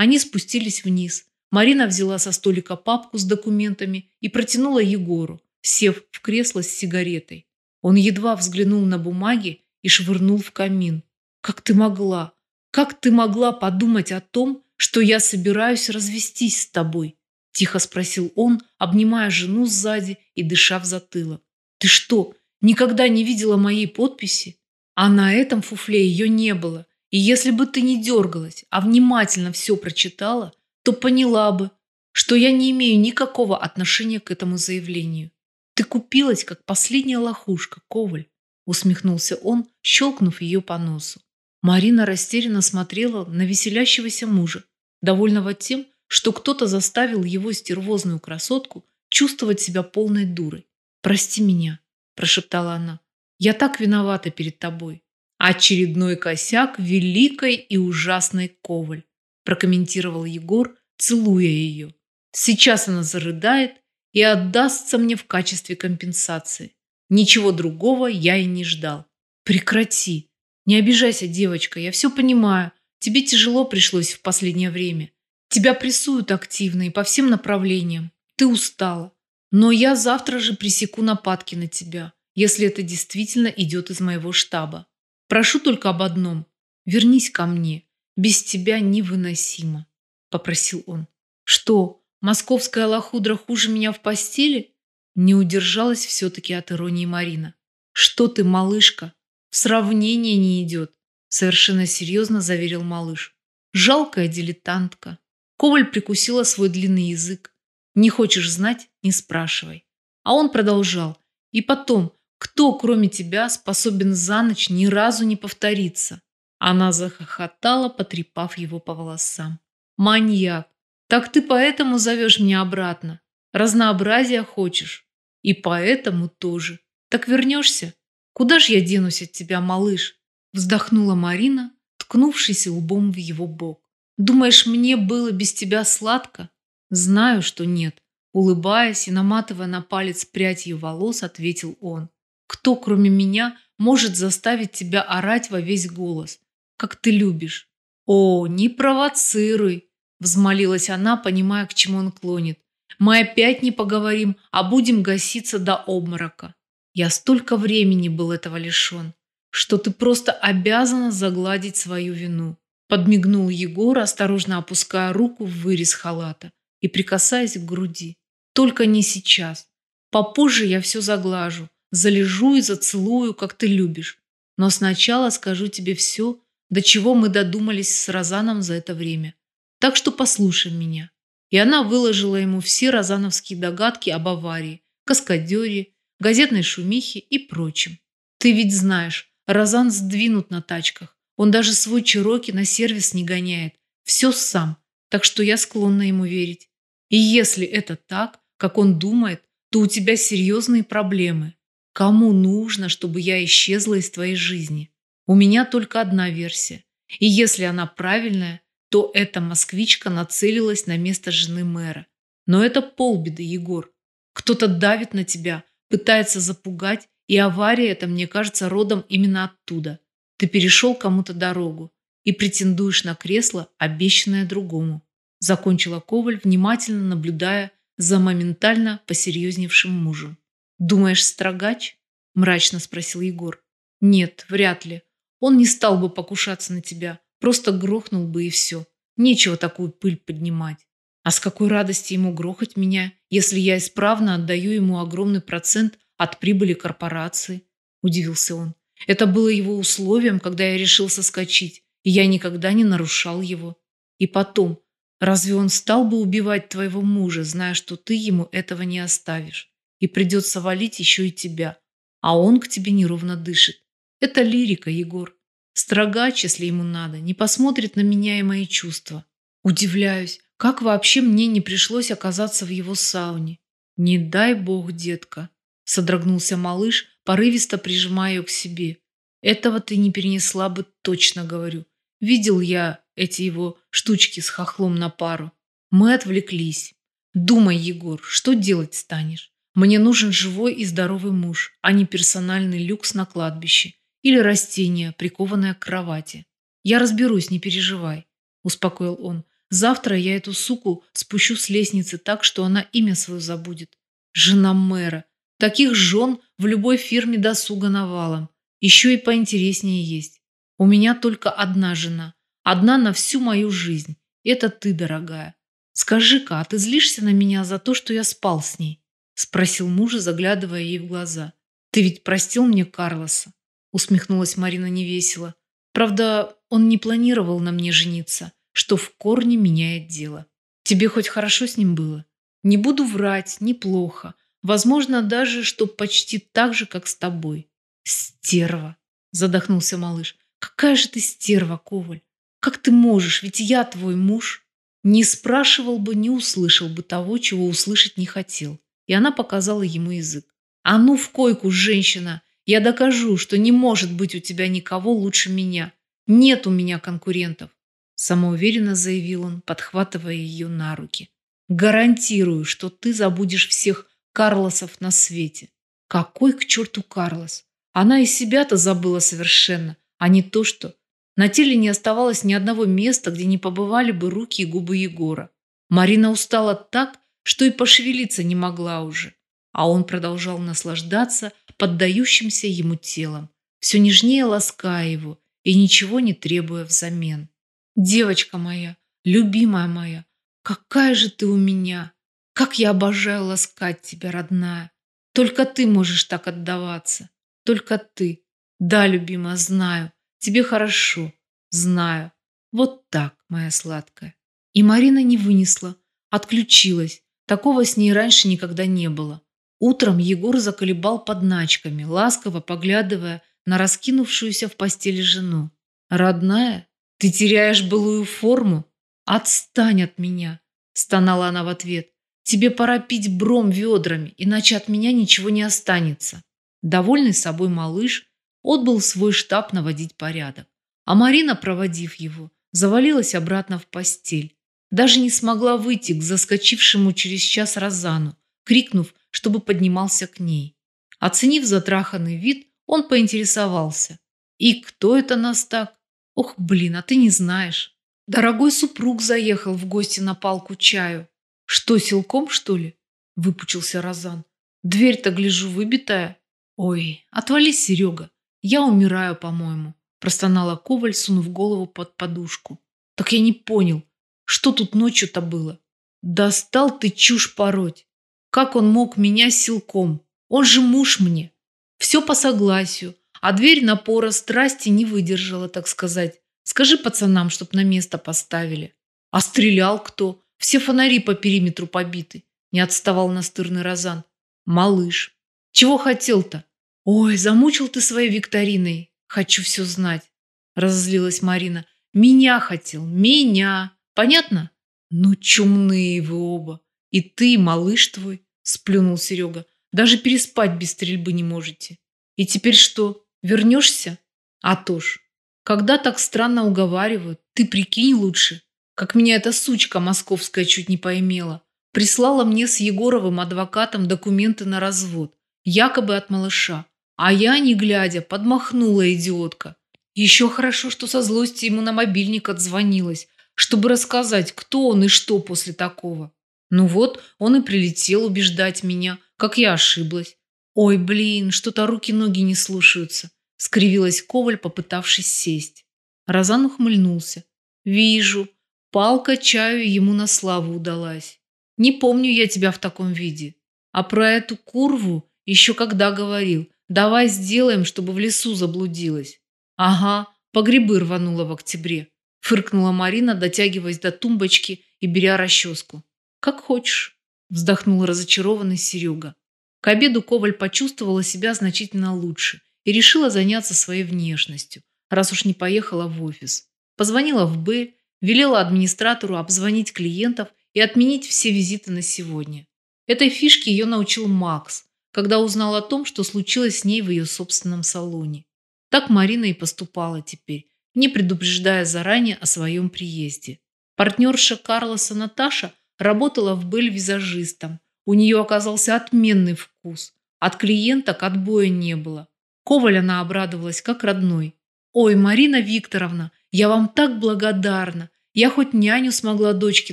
Они спустились вниз. Марина взяла со столика папку с документами и протянула Егору, сев в кресло с сигаретой. Он едва взглянул на бумаги и швырнул в камин. «Как ты могла? Как ты могла подумать о том, что я собираюсь развестись с тобой?» Тихо спросил он, обнимая жену сзади и дыша в затылок. «Ты что, никогда не видела моей подписи?» А на этом фуфле ее не было. И если бы ты не дергалась, а внимательно все прочитала, то поняла бы, что я не имею никакого отношения к этому заявлению. Ты купилась, как последняя лохушка, Коваль, усмехнулся он, щелкнув ее по носу. Марина растерянно смотрела на веселящегося мужа, довольного тем, что кто-то заставил его стервозную красотку чувствовать себя полной дурой. «Прости меня», – прошептала она. «Я так виновата перед тобой». «Очередной косяк великой и ужасной Коваль», – прокомментировал Егор, целуя ее. «Сейчас она зарыдает и отдастся мне в качестве компенсации. Ничего другого я и не ждал. Прекрати. Не обижайся, девочка, я все понимаю. Тебе тяжело пришлось в последнее время. Тебя прессуют активно и по всем направлениям. Ты устала. Но я завтра же пресеку нападки на тебя, если это действительно идет из моего штаба. Прошу только об одном. Вернись ко мне. Без тебя невыносимо, попросил он. Что, московская лохудра хуже меня в постели? Не удержалась все-таки от иронии Марина. Что ты, малышка? В сравнение не идет, совершенно серьезно заверил малыш. Жалкая дилетантка. Коваль прикусила свой длинный язык. «Не хочешь знать? Не спрашивай». А он продолжал. «И потом, кто, кроме тебя, способен за ночь ни разу не повториться?» Она захохотала, потрепав его по волосам. «Маньяк! Так ты поэтому зовешь меня обратно? Разнообразия хочешь? И поэтому тоже. Так вернешься? Куда ж я денусь от тебя, малыш?» Вздохнула Марина, ткнувшись лбом в его бок. Думаешь, мне было без тебя сладко? Знаю, что нет. Улыбаясь и наматывая на палец прядь ее волос, ответил он. Кто, кроме меня, может заставить тебя орать во весь голос, как ты любишь? О, не провоцируй, взмолилась она, понимая, к чему он клонит. Мы опять не поговорим, а будем гаситься до обморока. Я столько времени был этого лишен, что ты просто обязана загладить свою вину. Подмигнул Егор, осторожно опуская руку в вырез халата и прикасаясь к груди. Только не сейчас. Попозже я все заглажу, залежу и зацелую, как ты любишь. Но сначала скажу тебе все, до чего мы додумались с Розаном за это время. Так что послушай меня. И она выложила ему все розановские догадки об аварии, каскадере, газетной шумихе и прочем. Ты ведь знаешь, Розан сдвинут на тачках, он даже свой Чироки на сервис не гоняет. Все сам. Так что я склонна ему верить. И если это так, как он думает, то у тебя серьезные проблемы. Кому нужно, чтобы я исчезла из твоей жизни? У меня только одна версия. И если она правильная, то эта москвичка нацелилась на место жены мэра. Но это полбеды, Егор. Кто-то давит на тебя, пытается запугать, и авария эта, мне кажется, родом именно оттуда. Ты перешел кому-то дорогу и претендуешь на кресло, обещанное другому. Закончила Коваль, внимательно наблюдая за моментально посерьезневшим мужем. «Думаешь, строгач?» – мрачно спросил Егор. «Нет, вряд ли. Он не стал бы покушаться на тебя, просто грохнул бы и все. Нечего такую пыль поднимать. А с какой радости ему грохать меня, если я исправно отдаю ему огромный процент от прибыли корпорации?» – удивился он. Это было его условием, когда я решил соскочить, и я никогда не нарушал его. И потом, разве он стал бы убивать твоего мужа, зная, что ты ему этого не оставишь? И придется валить еще и тебя. А он к тебе неровно дышит. Это лирика, Егор. Строгач, если ему надо, не посмотрит на меня и мои чувства. Удивляюсь, как вообще мне не пришлось оказаться в его сауне. Не дай бог, детка. Содрогнулся малыш, порывисто прижимая ее к себе. Этого ты не перенесла бы, точно говорю. Видел я эти его штучки с хохлом на пару. Мы отвлеклись. Думай, Егор, что делать станешь? Мне нужен живой и здоровый муж, а не персональный люкс на кладбище или растение, прикованное к кровати. Я разберусь, не переживай, успокоил он. Завтра я эту суку спущу с лестницы так, что она имя свое забудет. Жена мэра. Таких жен в любой фирме досуга навалом. Еще и поинтереснее есть. У меня только одна жена. Одна на всю мою жизнь. Это ты, дорогая. Скажи-ка, а ты злишься на меня за то, что я спал с ней? Спросил мужа, заглядывая ей в глаза. Ты ведь простил мне Карлоса? Усмехнулась Марина невесело. Правда, он не планировал на мне жениться, что в корне меняет дело. Тебе хоть хорошо с ним было? Не буду врать, неплохо. Возможно, даже, что почти так же, как с тобой. Стерва, задохнулся малыш. Какая же ты стерва, Коваль. Как ты можешь, ведь я твой муж. Не спрашивал бы, не услышал бы того, чего услышать не хотел. И она показала ему язык. А ну в койку, женщина. Я докажу, что не может быть у тебя никого лучше меня. Нет у меня конкурентов. Самоуверенно заявил он, подхватывая ее на руки. Гарантирую, что ты забудешь всех Карлосов на свете. Какой к черту Карлос? Она и себя-то забыла совершенно, а не то, что... На теле не оставалось ни одного места, где не побывали бы руки и губы Егора. Марина устала так, что и пошевелиться не могла уже. А он продолжал наслаждаться поддающимся ему телом, все нежнее лаская его и ничего не требуя взамен. «Девочка моя, любимая моя, какая же ты у меня! Как я обожаю ласкать тебя, родная! Только ты можешь так отдаваться, только ты. Да, любимая, знаю, тебе хорошо, знаю. Вот так, моя сладкая». И Марина не вынесла, отключилась. Такого с ней раньше никогда не было. Утром Егор заколебал подначками, ласково поглядывая на раскинувшуюся в постели жену. «Родная, ты теряешь былую форму? Отстань от меня!» – стонала она в ответ. «Тебе пора пить бром ведрами, иначе от меня ничего не останется». Довольный собой малыш отбыл свой штаб наводить порядок. А Марина, проводив его, завалилась обратно в постель. Даже не смогла выйти к заскочившему через час Розану, крикнув чтобы поднимался к ней. Оценив затраханный вид, он поинтересовался. «И кто это нас так? Ох, блин, а ты не знаешь. Дорогой супруг заехал в гости на палку чаю. Что, силком, что ли?» Выпучился Розан. «Дверь-то, гляжу, выбитая. Ой, отвались, Серега. Я умираю, по-моему», простонала Коваль, сунув голову под подушку. «Так я не понял, что тут ночью-то было? Достал ты чушь пороть. Как он мог меня силком? Он же муж мне. Все по согласию. А дверь напора страсти не выдержала, так сказать. Скажи пацанам, чтоб на место поставили. А стрелял кто? Все фонари по периметру побиты. Не отставал настырный Розан. Малыш. Чего хотел-то? Ой, замучил ты своей викториной. Хочу все знать. Разозлилась Марина. Меня хотел. Меня. Понятно? Ну, чумные вы оба. И ты, малыш твой, сплюнул Серега, даже переспать без стрельбы не можете. И теперь что, вернешься? А то ж, когда так странно уговаривают, ты прикинь лучше, как меня эта сучка московская чуть не поимела. Прислала мне с Егоровым адвокатом документы на развод, якобы от малыша. А я, не глядя, подмахнула идиотка. Еще хорошо, что со злости ему на мобильник отзвонилась, чтобы рассказать, кто он и что после такого. Ну вот, он и прилетел убеждать меня, как я ошиблась. Ой, блин, что-то руки-ноги не слушаются. Скривилась Коваль, попытавшись сесть. Розан ухмыльнулся. Вижу, палка чаю ему на славу удалась. Не помню я тебя в таком виде. А про эту курву еще когда говорил. Давай сделаем, чтобы в лесу заблудилась. Ага, по грибы рванула в октябре. Фыркнула Марина, дотягиваясь до тумбочки и беря расческу. «Как хочешь», – вздохнул разочарованный Серега. К обеду Коваль почувствовала себя значительно лучше и решила заняться своей внешностью, раз уж не поехала в офис. Позвонила в Б, велела администратору обзвонить клиентов и отменить все визиты на сегодня. Этой фишке ее научил Макс, когда узнал о том, что случилось с ней в ее собственном салоне. Так Марина и поступала теперь, не предупреждая заранее о своем приезде. Партнерша Карлоса Наташа Работала в Бель визажистом. У нее оказался отменный вкус. От клиенток отбоя не было. Коваль она обрадовалась, как родной. «Ой, Марина Викторовна, я вам так благодарна. Я хоть няню смогла дочке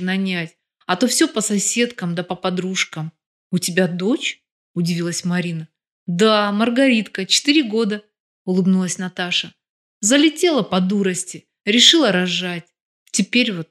нанять, а то все по соседкам да по подружкам. У тебя дочь? Удивилась Марина. Да, Маргаритка, четыре года, улыбнулась Наташа. Залетела по дурости, решила рожать. Теперь вот,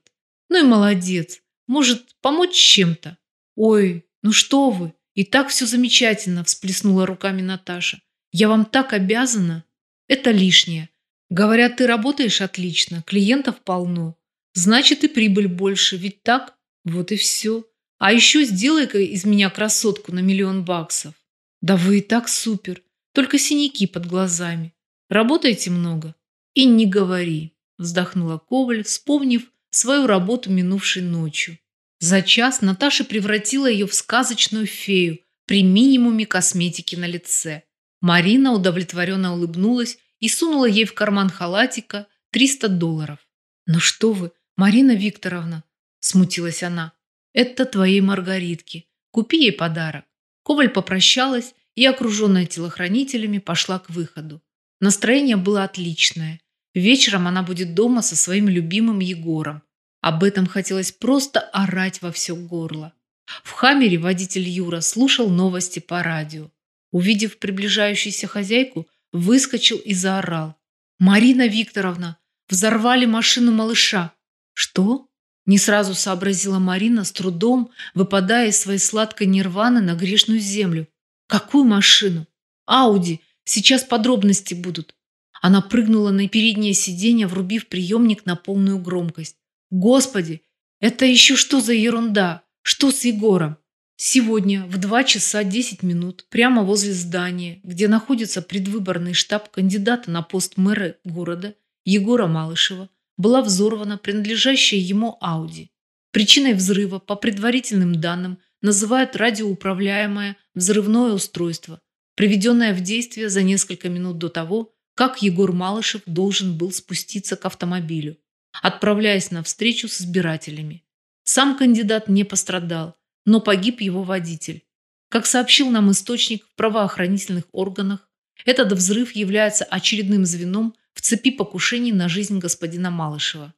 ну и молодец. Может, помочь чем-то? Ой, ну что вы, и так все замечательно, всплеснула руками Наташа. Я вам так обязана. Это лишнее. Говорят, ты работаешь отлично, клиентов полно. Значит, и прибыль больше, ведь так? Вот и все. А еще сделай-ка из меня красотку на миллион баксов. Да вы и так супер. Только синяки под глазами. Работаете много? И не говори, вздохнула Коваль, вспомнив свою работу минувшей ночью. За час Наташа превратила ее в сказочную фею при минимуме косметики на лице. Марина удовлетворенно улыбнулась и сунула ей в карман халатика 300 долларов. «Ну что вы, Марина Викторовна!» – смутилась она. «Это твоей Маргаритке. Купи ей подарок». Коваль попрощалась и, окруженная телохранителями, пошла к выходу. Настроение было отличное. Вечером она будет дома со своим любимым Егором. Об этом хотелось просто орать во все горло. В Хаммере водитель Юра слушал новости по радио. Увидев приближающуюся хозяйку, выскочил и заорал. «Марина Викторовна, взорвали машину малыша!» «Что?» Не сразу сообразила Марина, с трудом выпадая из своей сладкой нирваны на грешную землю. «Какую машину?» «Ауди! Сейчас подробности будут!» Она прыгнула на переднее сиденье, врубив приемник на полную громкость. «Господи! Это еще что за ерунда? Что с Егором?» Сегодня в 2 часа 10 минут прямо возле здания, где находится предвыборный штаб кандидата на пост мэра города Егора Малышева, была взорвана принадлежащая ему Ауди. Причиной взрыва, по предварительным данным, называют радиоуправляемое взрывное устройство, приведенное в действие за несколько минут до того, как Егор Малышев должен был спуститься к автомобилю, отправляясь на встречу с избирателями. Сам кандидат не пострадал, но погиб его водитель. Как сообщил нам источник в правоохранительных органах, этот взрыв является очередным звеном в цепи покушений на жизнь господина Малышева,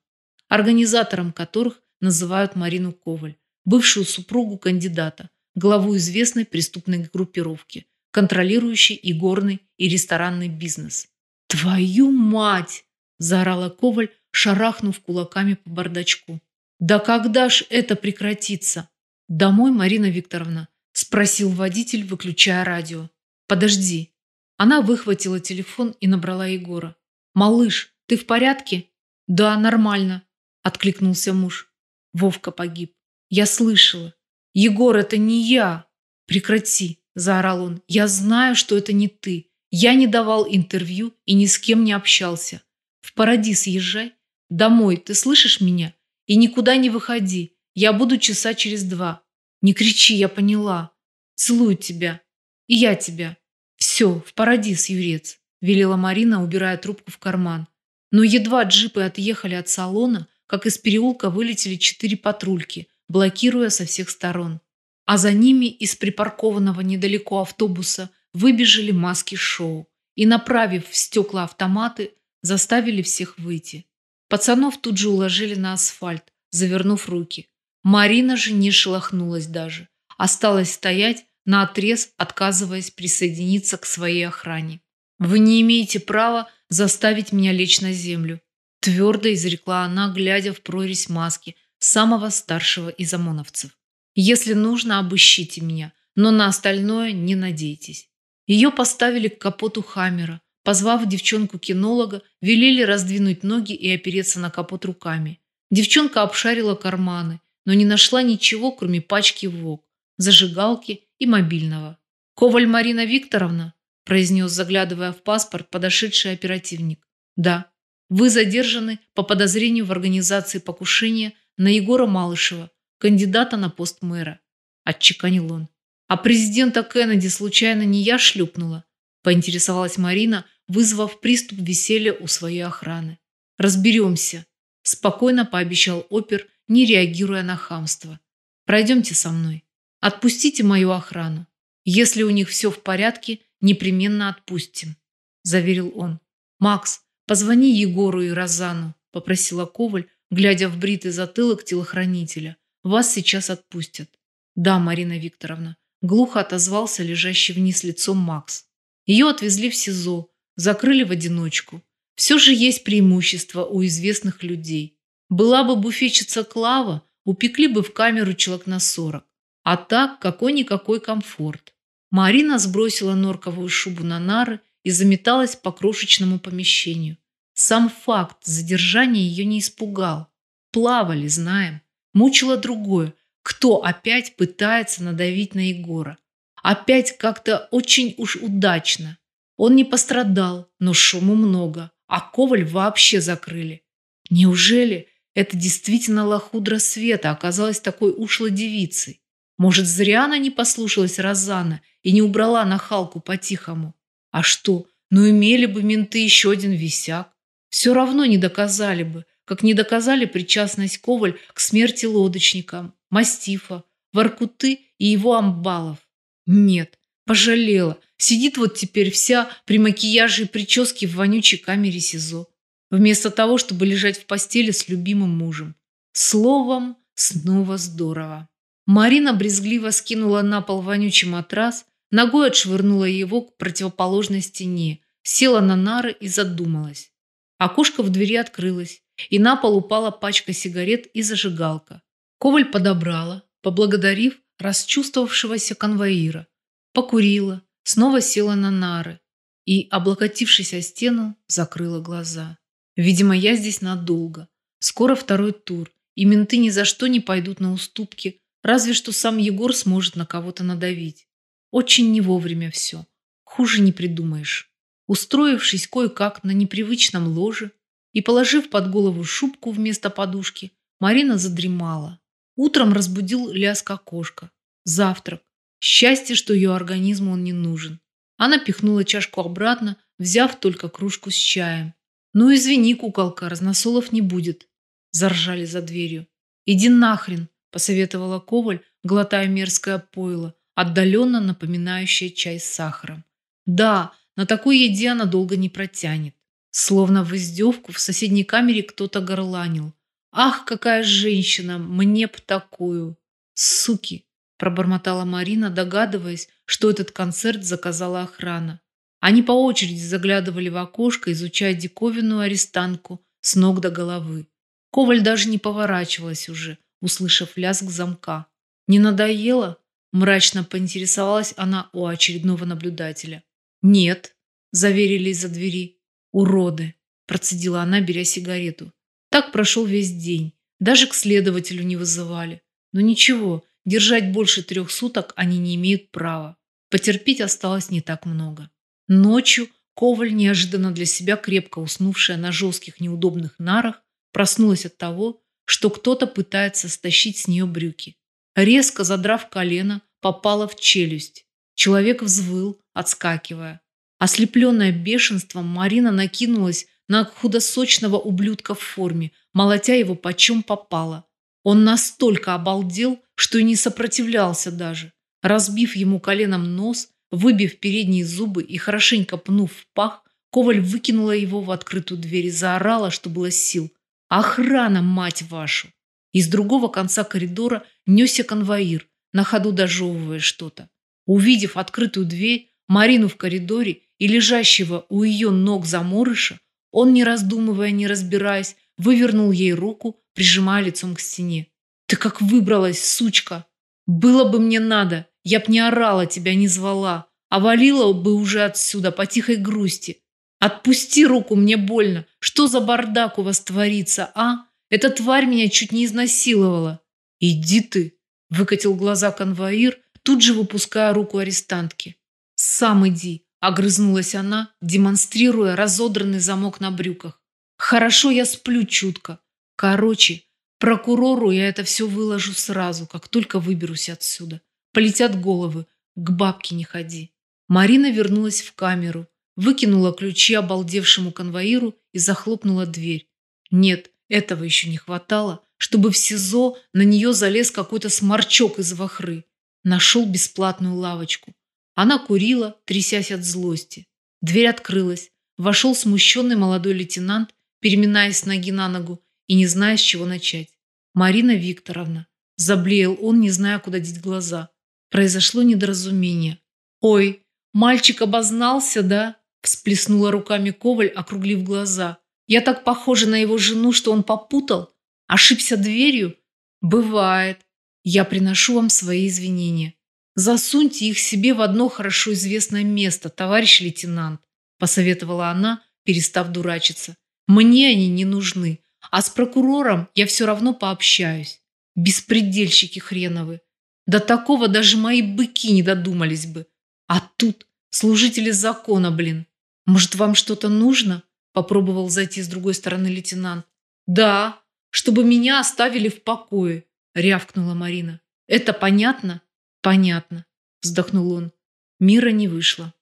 организатором которых называют Марину Коваль, бывшую супругу кандидата, главу известной преступной группировки, контролирующей и горный, и ресторанный бизнес. «Твою мать!» – заорала Коваль, шарахнув кулаками по бардачку. «Да когда ж это прекратится?» «Домой, Марина Викторовна?» – спросил водитель, выключая радио. «Подожди». Она выхватила телефон и набрала Егора. «Малыш, ты в порядке?» «Да, нормально», – откликнулся муж. Вовка погиб. «Я слышала». «Егор, это не я!» «Прекрати», – заорал он. «Я знаю, что это не ты. Я не давал интервью и ни с кем не общался. В Парадис езжай. Домой, ты слышишь меня? И никуда не выходи. Я буду часа через два. Не кричи, я поняла. Целую тебя. И я тебя. Все, в парадис, Юрец, велела Марина, убирая трубку в карман. Но едва джипы отъехали от салона, как из переулка вылетели четыре патрульки, блокируя со всех сторон. А за ними из припаркованного недалеко автобуса выбежали маски шоу и, направив в стекла автоматы, заставили всех выйти. Пацанов тут же уложили на асфальт, завернув руки. Марина же не шелохнулась даже. Осталась стоять, наотрез отказываясь присоединиться к своей охране. «Вы не имеете права заставить меня лечь на землю», твердо изрекла она, глядя в прорезь маски самого старшего из ОМОНовцев. «Если нужно, обыщите меня, но на остальное не надейтесь». Ее поставили к капоту Хаммера, позвав девчонку-кинолога, велели раздвинуть ноги и опереться на капот руками. Девчонка обшарила карманы, но не нашла ничего, кроме пачки ВОК, зажигалки и мобильного. «Коваль Марина Викторовна?» – произнес, заглядывая в паспорт, подошедший оперативник. «Да. Вы задержаны по подозрению в организации покушения на Егора Малышева, кандидата на пост мэра», – отчеканил он. «А президента Кеннеди случайно не я шлюпнула?» – поинтересовалась Марина, вызвав приступ веселья у своей охраны. «Разберемся», – спокойно пообещал опер – не реагируя на хамство. «Пройдемте со мной. Отпустите мою охрану. Если у них все в порядке, непременно отпустим», – заверил он. «Макс, позвони Егору и Розану», – попросила Коваль, глядя в бритый затылок телохранителя. «Вас сейчас отпустят». «Да, Марина Викторовна», – глухо отозвался лежащий вниз лицом Макс. Ее отвезли в СИЗО, закрыли в одиночку. Все же есть преимущество у известных людей. Была бы буфетчица Клава, упекли бы в камеру человек на сорок. А так, какой-никакой комфорт. Марина сбросила норковую шубу на нары и заметалась по крошечному помещению. Сам факт задержания ее не испугал. Плавали, знаем. Мучило другое. Кто опять пытается надавить на Егора? Опять как-то очень уж удачно. Он не пострадал, но шуму много, а Коваль вообще закрыли. Неужели это действительно лохудра Света оказалась такой ушлой девицей? Может, зря она не послушалась Розана и не убрала нахалку по-тихому? А что, ну имели бы менты еще один висяк. Все равно не доказали бы, как не доказали причастность Коваль к смерти лодочника, Мастифа, Воркуты и его амбалов. Нет, пожалела. Сидит вот теперь вся при макияже и прическе в вонючей камере СИЗО. Вместо того, чтобы лежать в постели с любимым мужем. Словом, снова здорово. Марина брезгливо скинула на пол вонючий матрас, ногой отшвырнула его к противоположной стене, села на нары и задумалась. Окошко в двери открылось, и на пол упала пачка сигарет и зажигалка. Коваль подобрала, поблагодарив расчувствовавшегося конвоира, покурила, снова села на нары и, облокотившись о стену, закрыла глаза. Видимо, я здесь надолго. Скоро второй тур, и менты ни за что не пойдут на уступки, разве что сам Егор сможет на кого-то надавить. Очень не вовремя все. Хуже не придумаешь. Устроившись кое-как на непривычном ложе и положив под голову шубку вместо подушки, Марина задремала. Утром разбудил лязг окошка. Завтрак. Счастье, что ее организму он не нужен. Она пихнула чашку обратно, взяв только кружку с чаем. «Ну извини, куколка, разносолов не будет», – заржали за дверью. «Иди нахрен», – посоветовала Коваль, глотая мерзкое пойло, отдаленно напоминающее чай с сахаром. «Да, на такой еде она долго не протянет. Словно в издевку в соседней камере кто-то горланил. «Ах, какая женщина! Мне б такую!» «Суки!» – пробормотала Марина, догадываясь, что этот концерт заказала охрана. Они по очереди заглядывали в окошко, изучая диковинную арестанку с ног до головы. Коваль даже не поворачивалась уже, услышав лязг замка. «Не надоело?» – мрачно поинтересовалась она у очередного наблюдателя. «Нет», – заверили из-за двери. «Уроды», – процедила она, беря сигарету. Так прошел весь день. Даже к следователю не вызывали. Но ничего, держать больше трех суток они не имеют права. Потерпеть осталось не так много. Ночью Коваль, неожиданно для себя крепко уснувшая на жестких неудобных нарах, проснулась от того, что кто-то пытается стащить с нее брюки. Резко задрав колено, попала в челюсть. Человек взвыл, отскакивая. Ослепленная бешенством, Марина накинулась на худосочного ублюдка в форме, молотя его почем попало. Он настолько обалдел, что и не сопротивлялся даже. Разбив ему коленом нос, выбив передние зубы и хорошенько пнув в пах, Коваль выкинула его в открытую дверь и заорала, что было сил. «Охрана, мать вашу!» Из другого конца коридора несся конвоир, на ходу дожевывая что-то. Увидев открытую дверь, Марину в коридоре и лежащего у ее ног заморыша, он, не раздумывая, не разбираясь, вывернул ей руку, прижимая лицом к стене. «Ты как выбралась, сучка! Было бы мне надо, я б не орала тебя, не звала, а валила бы уже отсюда по тихой грусти. Отпусти руку, мне больно. Что за бардак у вас творится, а? Эта тварь меня чуть не изнасиловала». «Иди ты!» – выкатил глаза конвоир, тут же выпуская руку арестантки. «Сам иди!» – огрызнулась она, демонстрируя разодранный замок на брюках. «Хорошо, я сплю чутко. Короче, прокурору я это все выложу сразу, как только выберусь отсюда. Полетят головы, к бабке не ходи». Марина вернулась в камеру, выкинула ключи обалдевшему конвоиру и захлопнула дверь. Нет, этого еще не хватало, чтобы в СИЗО на нее залез какой-то сморчок из вахры. Нашел бесплатную лавочку. Она курила, трясясь от злости. Дверь открылась. Вошел смущенный молодой лейтенант, переминаясь с ноги на ногу, и не зная, с чего начать. «Марина Викторовна», заблеял он, не зная, куда деть глаза. Произошло недоразумение. «Ой, мальчик обознался, да?» всплеснула руками Коваль, округлив глаза. «Я так похожа на его жену, что он попутал? Ошибся дверью? Бывает. Я приношу вам свои извинения. Засуньте их себе в одно хорошо известное место, товарищ лейтенант, посоветовала она, перестав дурачиться. Мне они не нужны, а с прокурором я все равно пообщаюсь. Беспредельщики хреновы. До такого даже мои быки не додумались бы. А тут служители закона, блин. Может, вам что-то нужно? Попробовал зайти с другой стороны лейтенант. Да, чтобы меня оставили в покое, рявкнула Марина. Это понятно? Понятно, вздохнул он. Мира не вышло.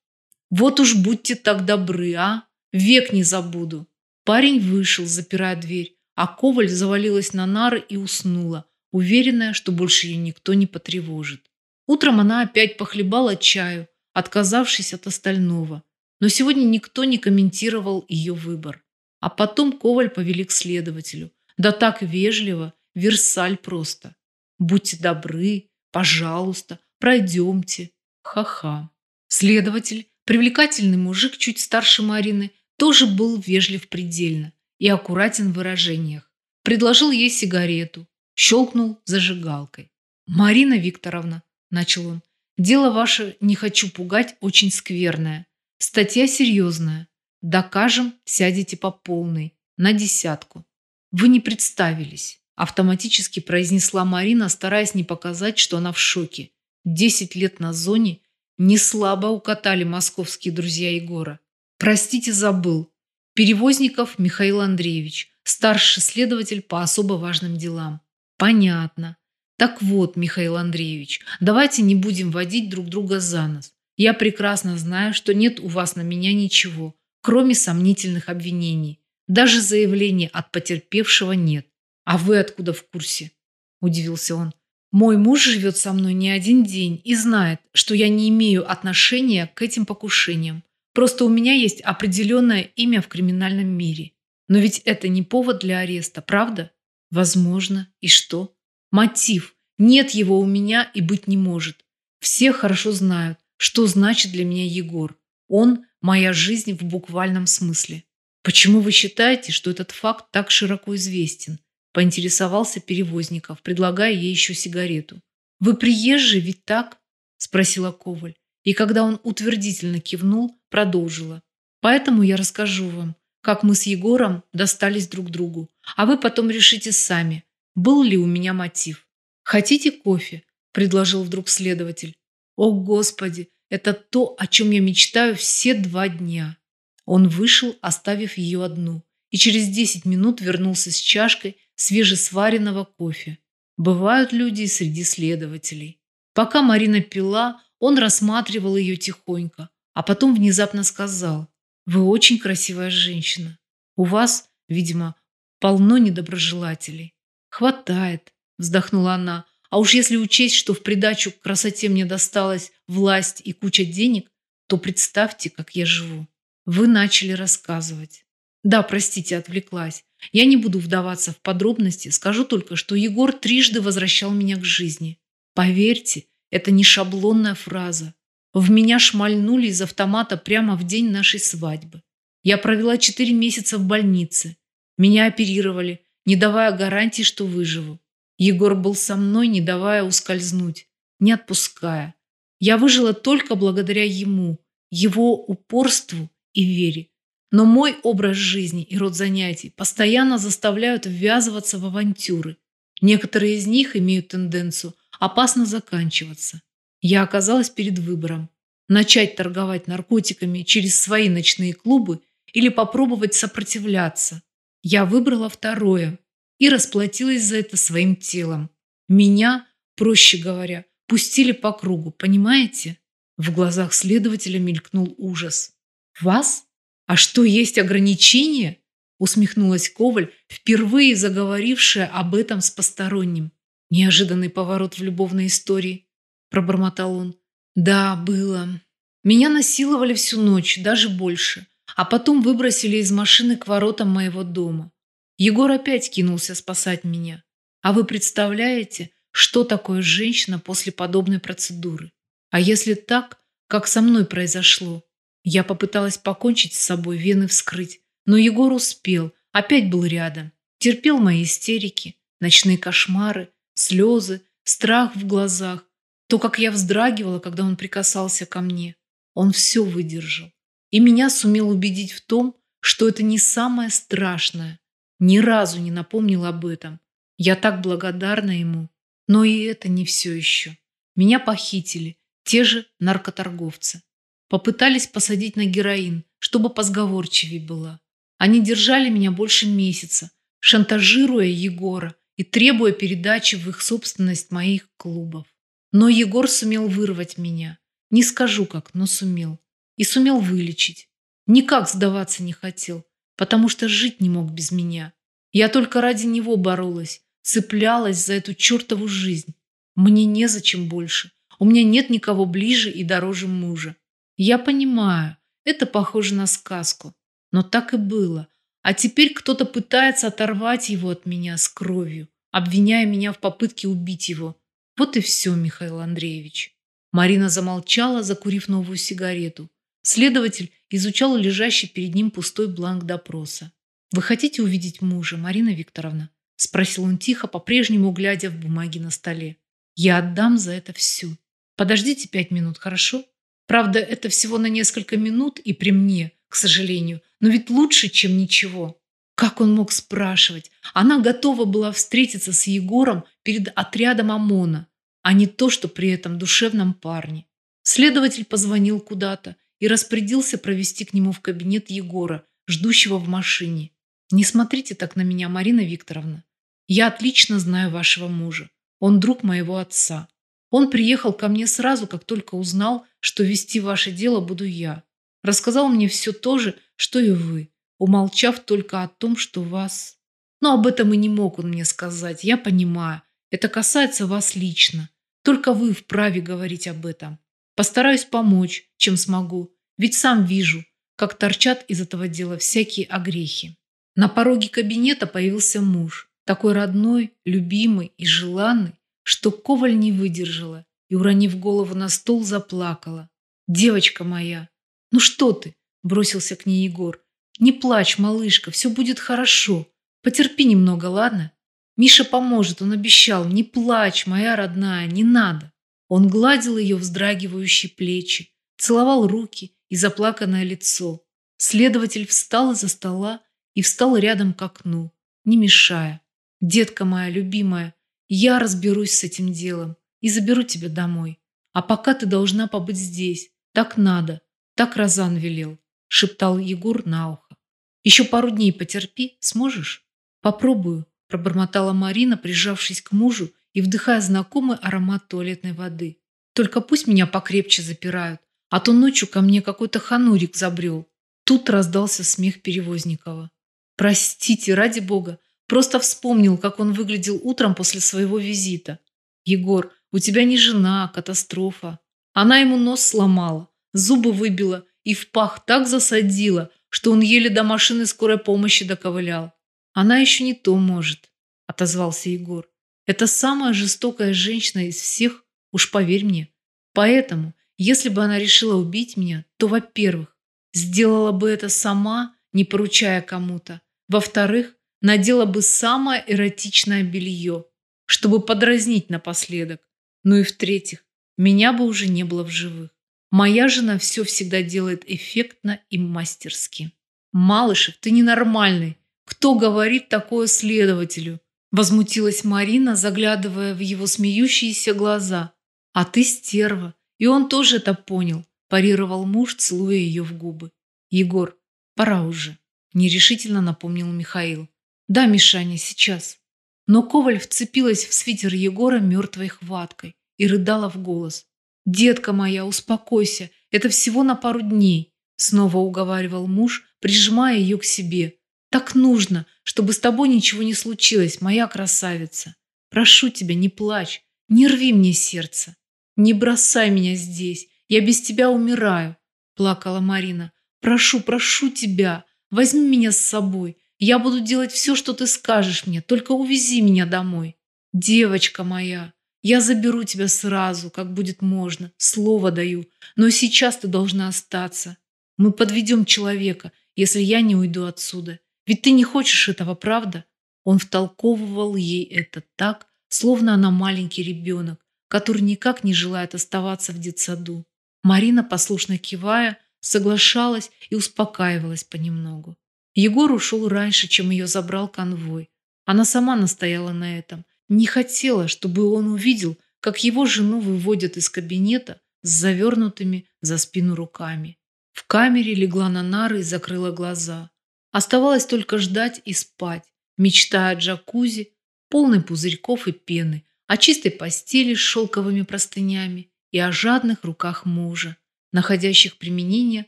Вот уж будьте так добры, а? Век не забуду. Парень вышел, запирая дверь, а Коваль завалилась на нары и уснула, уверенная, что больше ее никто не потревожит. Утром она опять похлебала чаю, отказавшись от остального. Но сегодня никто не комментировал ее выбор. А потом Коваль повели к следователю. Да так вежливо, Версаль просто. Будьте добры, пожалуйста, пройдемте. Ха-ха. Следователь, привлекательный мужик чуть старше Марины, тоже был вежлив предельно и аккуратен в выражениях. Предложил ей сигарету, щелкнул зажигалкой. «Марина Викторовна», – начал он, – «дело ваше, не хочу пугать, очень скверное. Статья серьезная. Докажем, сядете по полной, на десятку. Вы не представились, автоматически произнесла Марина, стараясь не показать, что она в шоке. Десять лет на зоне не слабо укатали московские друзья Егора. Простите, забыл. Перевозников Михаил Андреевич, старший следователь по особо важным делам. Понятно. Так вот, Михаил Андреевич, давайте не будем водить друг друга за нос. Я прекрасно знаю, что нет у вас на меня ничего, кроме сомнительных обвинений. Даже заявления от потерпевшего нет. А вы откуда в курсе? Удивился он. Мой муж живет со мной не один день и знает, что я не имею отношения к этим покушениям. Просто у меня есть определенное имя в криминальном мире. Но ведь это не повод для ареста, правда? Возможно. И что? Мотив. Нет его у меня и быть не может. Все хорошо знают, что значит для меня Егор. Он – моя жизнь в буквальном смысле. Почему вы считаете, что этот факт так широко известен? Поинтересовался Перевозников, предлагая ей еще сигарету. Вы приезжий, ведь так? Спросила Коваль. И когда он утвердительно кивнул, продолжила. Поэтому я расскажу вам, как мы с Егором достались друг другу, а вы потом решите сами, был ли у меня мотив. Хотите кофе? предложил вдруг следователь. О, Господи, это то, о чем я мечтаю все два дня. Он вышел, оставив ее одну, и через 10 минут вернулся с чашкой свежесваренного кофе. Бывают люди и среди следователей. Пока Марина пила, он рассматривал ее тихонько, а потом внезапно сказал, «Вы очень красивая женщина. У вас, видимо, полно недоброжелателей». «Хватает», – вздохнула она, «а уж если учесть, что в придачу к красоте мне досталась власть и куча денег, то представьте, как я живу». Вы начали рассказывать. Да, простите, отвлеклась. Я не буду вдаваться в подробности, скажу только, что Егор трижды возвращал меня к жизни. Поверьте, это не шаблонная фраза. В меня шмальнули из автомата прямо в день нашей свадьбы. Я провела четыре месяца в больнице. Меня оперировали, не давая гарантии, что выживу. Егор был со мной, не давая ускользнуть, не отпуская. Я выжила только благодаря ему, его упорству и вере. Но мой образ жизни и род занятий постоянно заставляют ввязываться в авантюры. Некоторые из них имеют тенденцию опасно заканчиваться. Я оказалась перед выбором – начать торговать наркотиками через свои ночные клубы или попробовать сопротивляться. Я выбрала второе и расплатилась за это своим телом. Меня, проще говоря, пустили по кругу, понимаете? В глазах следователя мелькнул ужас. «Вас? А что, есть ограничения?» усмехнулась Коваль, впервые заговорившая об этом с посторонним. Неожиданный поворот в любовной истории, пробормотал он. Да, было. Меня насиловали всю ночь, даже больше, а потом выбросили из машины к воротам моего дома. Егор опять кинулся спасать меня. А вы представляете, что такое женщина после подобной процедуры? А если так, как со мной произошло? Я попыталась покончить с собой, вены вскрыть, но Егор успел, опять был рядом. Терпел мои истерики, ночные кошмары, слезы, страх в глазах, то, как я вздрагивала, когда он прикасался ко мне. Он все выдержал. И меня сумел убедить в том, что это не самое страшное. Ни разу не напомнил об этом. Я так благодарна ему. Но и это не все еще. Меня похитили, те же наркоторговцы. Попытались посадить на героин, чтобы позговорчивее была. Они держали меня больше месяца, шантажируя Егора и требуя передачи в их собственность моих клубов. Но Егор сумел вырвать меня. Не скажу как, но сумел. И сумел вылечить. Никак сдаваться не хотел, потому что жить не мог без меня. Я только ради него боролась, цеплялась за эту чертову жизнь. Мне незачем больше. У меня нет никого ближе и дороже мужа. Я понимаю, это похоже на сказку. Но так и было. А теперь кто-то пытается оторвать его от меня с кровью, обвиняя меня в попытке убить его. Вот и все, Михаил Андреевич. Марина замолчала, закурив новую сигарету. Следователь изучал лежащий перед ним пустой бланк допроса. «Вы хотите увидеть мужа, Марина Викторовна?» Спросил он тихо, по-прежнему глядя в бумаги на столе. «Я отдам за это все. Подождите пять минут, хорошо? Правда, это всего на несколько минут и при мне, к сожалению, но ведь лучше, чем ничего. Как он мог спрашивать? Она готова была встретиться с Егором перед отрядом ОМОНа, а не то, что при этом душевном парне. Следователь позвонил куда-то и распорядился провести к нему в кабинет Егора, ждущего в машине. «Не смотрите так на меня, Марина Викторовна. Я отлично знаю вашего мужа. Он друг моего отца. Он приехал ко мне сразу, как только узнал, что вести ваше дело буду я. Рассказал мне все то же, что и вы, умолчав только о том, что вас... Но об этом и не мог он мне сказать, я понимаю. Это касается вас лично. Только вы вправе говорить об этом. Постараюсь помочь, чем смогу. Ведь сам вижу, как торчат из этого дела всякие огрехи. На пороге кабинета появился муж. Такой родной, любимый и желанный, что Коваль не выдержала и, уронив голову на стол, заплакала. «Девочка моя, ну что ты?» – бросился к ней Егор. «Не плачь, малышка, все будет хорошо. Потерпи немного, ладно? Миша поможет, он обещал. Не плачь, моя родная, не надо». Он гладил ее вздрагивающие плечи, целовал руки и заплаканное лицо. Следователь встал из-за стола и встал рядом к окну, не мешая. «Детка моя любимая, я разберусь с этим делом и заберу тебя домой. А пока ты должна побыть здесь. Так надо. Так Розан велел», – шептал Егор на ухо. «Еще пару дней потерпи, сможешь?» «Попробую», – пробормотала Марина, прижавшись к мужу и вдыхая знакомый аромат туалетной воды. «Только пусть меня покрепче запирают, а то ночью ко мне какой-то ханурик забрел». Тут раздался смех Перевозникова. «Простите, ради бога, Просто вспомнил, как он выглядел утром после своего визита. «Егор, у тебя не жена, а катастрофа». Она ему нос сломала, зубы выбила и в пах так засадила, что он еле до машины скорой помощи доковылял. «Она еще не то может», – отозвался Егор. «Это самая жестокая женщина из всех, уж поверь мне. Поэтому, если бы она решила убить меня, то, во-первых, сделала бы это сама, не поручая кому-то. Во-вторых, надела бы самое эротичное белье, чтобы подразнить напоследок. Ну и в-третьих, меня бы уже не было в живых. Моя жена все всегда делает эффектно и мастерски. «Малышев, ты ненормальный. Кто говорит такое следователю?» Возмутилась Марина, заглядывая в его смеющиеся глаза. «А ты стерва. И он тоже это понял», парировал муж, целуя ее в губы. «Егор, пора уже», нерешительно напомнил Михаил. Да, Мишаня, сейчас. Но Коваль вцепилась в свитер Егора мертвой хваткой и рыдала в голос. «Детка моя, успокойся, это всего на пару дней», снова уговаривал муж, прижимая ее к себе. «Так нужно, чтобы с тобой ничего не случилось, моя красавица. Прошу тебя, не плачь, не рви мне сердце. Не бросай меня здесь, я без тебя умираю», плакала Марина. «Прошу, прошу тебя, возьми меня с собой, Я буду делать все, что ты скажешь мне, только увези меня домой. Девочка моя, я заберу тебя сразу, как будет можно, слово даю, но сейчас ты должна остаться. Мы подведем человека, если я не уйду отсюда. Ведь ты не хочешь этого, правда? Он втолковывал ей это так, словно она маленький ребенок, который никак не желает оставаться в детсаду. Марина, послушно кивая, соглашалась и успокаивалась понемногу. Егор ушел раньше, чем ее забрал конвой. Она сама настояла на этом. Не хотела, чтобы он увидел, как его жену выводят из кабинета с завернутыми за спину руками. В камере легла на нары и закрыла глаза. Оставалось только ждать и спать, мечтая о джакузи, полной пузырьков и пены, о чистой постели с шелковыми простынями и о жадных руках мужа, находящих применение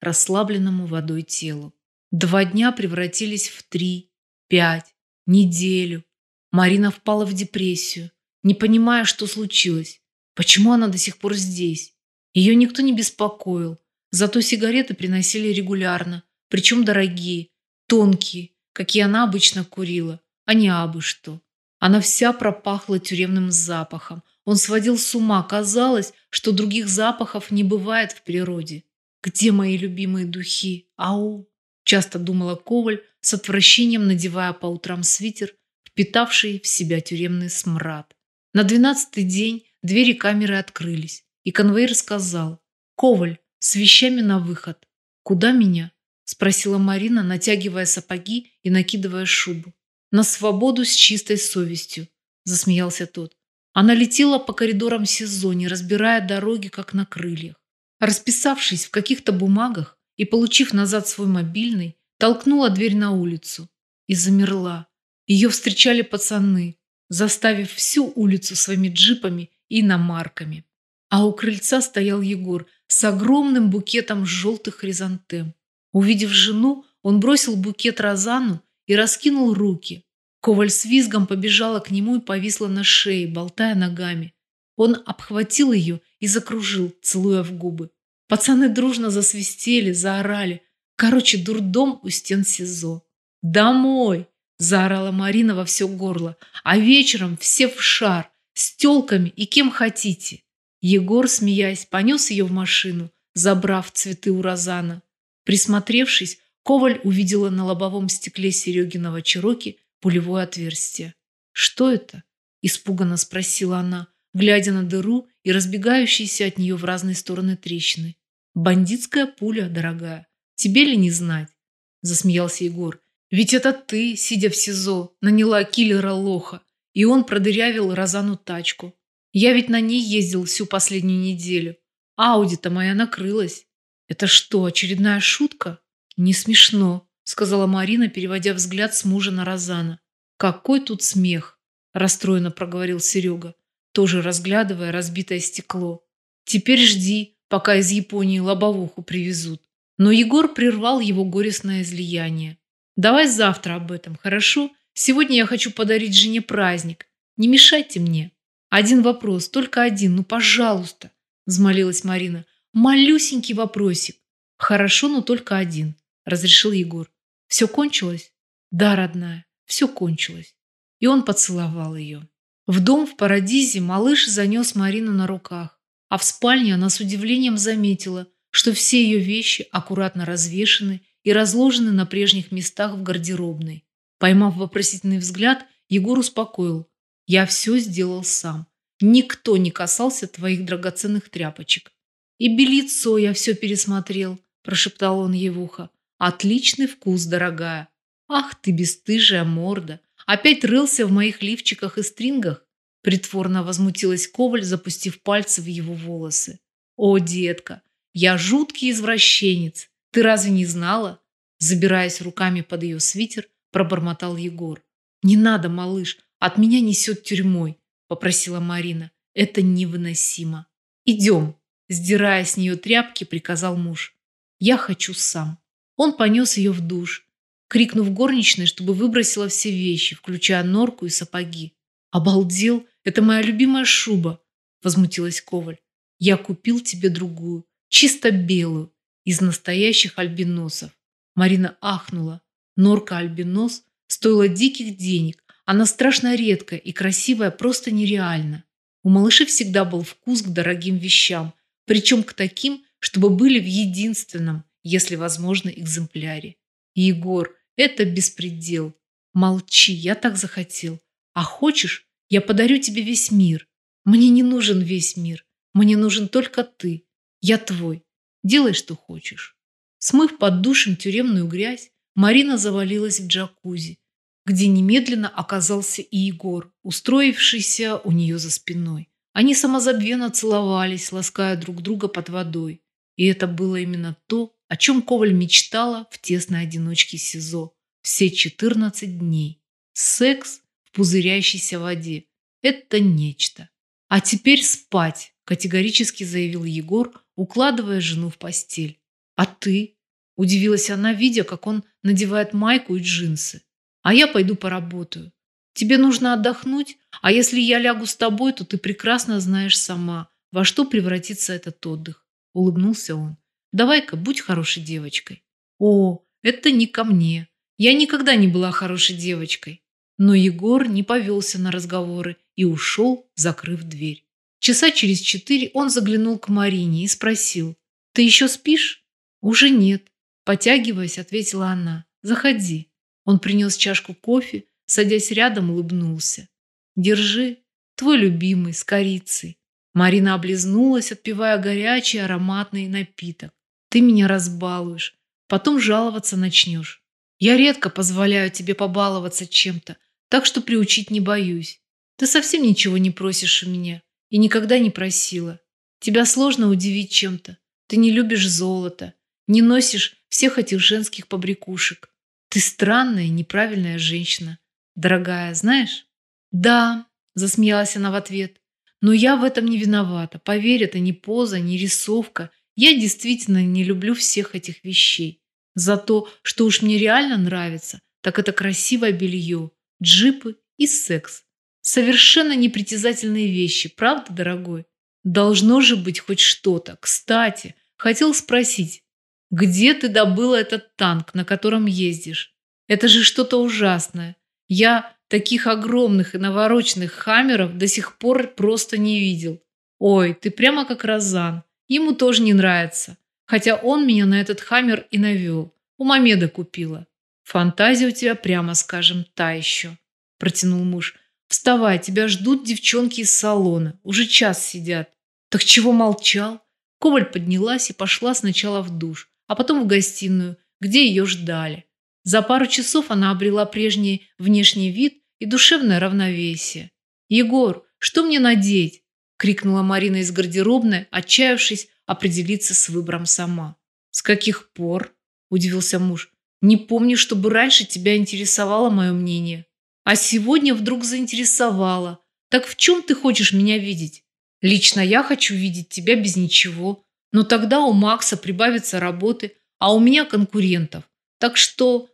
расслабленному водой телу. Два дня превратились в три, пять, неделю. Марина впала в депрессию, не понимая, что случилось, почему она до сих пор здесь. Ее никто не беспокоил, зато сигареты приносили регулярно, причем дорогие, тонкие, какие она обычно курила, а не абы что. Она вся пропахла тюремным запахом. Он сводил с ума. Казалось, что других запахов не бывает в природе. «Где мои любимые духи? Ау!» Часто думала Коваль, с отвращением надевая по утрам свитер, впитавший в себя тюремный смрад. На двенадцатый день двери камеры открылись, и конвоир сказал «Коваль, с вещами на выход». «Куда меня?» – спросила Марина, натягивая сапоги и накидывая шубу. «На свободу с чистой совестью», – засмеялся тот. Она летела по коридорам СИЗО, не разбирая дороги, как на крыльях. Расписавшись в каких-то бумагах и получив назад свой мобильный, толкнула дверь на улицу и замерла. Ее встречали пацаны, заставив всю улицу своими джипами и иномарками. А у крыльца стоял Егор с огромным букетом желтых хризантем. Увидев жену, он бросил букет Розану и раскинул руки. Коваль с визгом побежала к нему и повисла на шее, болтая ногами. Он обхватил ее и закружил, целуя в губы. Пацаны дружно засвистели, заорали. Короче, дурдом у стен СИЗО. «Домой!» – заорала Марина во все горло. «А вечером все в шар, с телками и кем хотите». Егор, смеясь, понес ее в машину, забрав цветы у Розана. Присмотревшись, Коваль увидела на лобовом стекле Серегиного Чироки пулевое отверстие. «Что это?» – испуганно спросила она, глядя на дыру и разбегающиеся от нее в разные стороны трещины. «Бандитская пуля, дорогая. Тебе ли не знать?» – засмеялся Егор. «Ведь это ты, сидя в СИЗО, наняла киллера лоха, и он продырявил Розану тачку. Я ведь на ней ездил всю последнюю неделю. Ауди-то моя накрылась. Это что, очередная шутка? Не смешно сказала Марина, переводя взгляд с мужа на Розана. Какой тут смех, расстроенно проговорил Серега, тоже разглядывая разбитое стекло. Теперь жди, пока из Японии лобовуху привезут. Но Егор прервал его горестное излияние. Давай завтра об этом, хорошо? Сегодня я хочу подарить жене праздник. Не мешайте мне. Один вопрос, только один, ну, пожалуйста, взмолилась Марина. Малюсенький вопросик. Хорошо, но только один, разрешил Егор. Все кончилось? Да, родная, все кончилось. И он поцеловал ее. В дом в Парадизе малыш занес Марину на руках, а в спальне она с удивлением заметила, что все ее вещи аккуратно развешаны и разложены на прежних местах в гардеробной. Поймав вопросительный взгляд, Егор успокоил. «Я все сделал сам. Никто не касался твоих драгоценных тряпочек. И белицо я все пересмотрел», – прошептал он ей в ухо. Отличный вкус, дорогая. Ах ты бесстыжая морда. Опять рылся в моих лифчиках и стрингах? Притворно возмутилась Коваль, запустив пальцы в его волосы. О, детка, я жуткий извращенец. Ты разве не знала? Забираясь руками под ее свитер, пробормотал Егор. Не надо, малыш, от меня несет тюрьмой, попросила Марина. Это невыносимо. Идем. Сдирая с нее тряпки, приказал муж. Я хочу сам. Он понес ее в душ, крикнув горничной, чтобы выбросила все вещи, включая норку и сапоги. «Обалдел! Это моя любимая шуба!» – возмутилась Коваль. «Я купил тебе другую, чисто белую, из настоящих альбиносов». Марина ахнула, Норка-альбинос стоила диких денег. Она страшно редкая и красивая просто нереально. У малыши всегда был вкус к дорогим вещам, причем к таким, чтобы были в единственном, если возможно, экземпляре. Егор, это беспредел. Молчи, я так захотел. А хочешь, я подарю тебе весь мир. Мне не нужен весь мир. Мне нужен только ты. Я твой. Делай, что хочешь. Смыв под душем тюремную грязь, Марина завалилась в джакузи, где немедленно оказался и Егор, устроившийся у нее за спиной. Они самозабвенно целовались, лаская друг друга под водой. И это было именно то, о чем Коваль мечтала в тесной одиночке СИЗО все 14 дней. Секс в пузырящейся воде – это нечто. А теперь спать, категорически заявил Егор, укладывая жену в постель. А ты? Удивилась она, видя, как он надевает майку и джинсы. А я пойду поработаю. Тебе нужно отдохнуть, а если я лягу с тобой, то ты прекрасно знаешь сама, во что превратится этот отдых. Улыбнулся он. Давай-ка, будь хорошей девочкой. О, это не ко мне. Я никогда не была хорошей девочкой. Но Егор не повелся на разговоры и ушел, закрыв дверь. Часа через четыре он заглянул к Марине и спросил. «Ты еще спишь?» «Уже нет», – потягиваясь, ответила она. «Заходи». Он принес чашку кофе, садясь рядом, улыбнулся. «Держи, твой любимый, с корицей». Марина облизнулась, отпивая горячий ароматный напиток. «Ты меня разбалуешь, потом жаловаться начнешь. Я редко позволяю тебе побаловаться чем-то, так что приучить не боюсь. Ты совсем ничего не просишь у меня и никогда не просила. Тебя сложно удивить чем-то. Ты не любишь золото, не носишь всех этих женских побрякушек. Ты странная, неправильная женщина. Дорогая, знаешь? Да, засмеялась она в ответ. Но я в этом не виновата. Поверь, это не поза, не рисовка. Я действительно не люблю всех этих вещей. За то, что уж мне реально нравится, так это красивое белье, джипы и секс. Совершенно непритязательные вещи, правда, дорогой? Должно же быть хоть что-то. Кстати, хотел спросить, где ты добыла этот танк, на котором ездишь? Это же что-то ужасное. Я таких огромных и навороченных хаммеров до сих пор просто не видел. Ой, ты прямо как Розан. Ему тоже не нравится. Хотя он меня на этот хаммер и навел. У Мамеда купила. Фантазия у тебя, прямо скажем, та еще. Протянул муж. Вставай, тебя ждут девчонки из салона. Уже час сидят. Так чего молчал? Коваль поднялась и пошла сначала в душ, а потом в гостиную, где ее ждали. За пару часов она обрела прежний внешний вид и душевное равновесие. «Егор, что мне надеть?» – крикнула Марина из гардеробной, отчаявшись определиться с выбором сама. «С каких пор?» – удивился муж. «Не помню, чтобы раньше тебя интересовало мое мнение. А сегодня вдруг заинтересовало. Так в чем ты хочешь меня видеть? Лично я хочу видеть тебя без ничего. Но тогда у Макса прибавится работы, а у меня конкурентов. Так что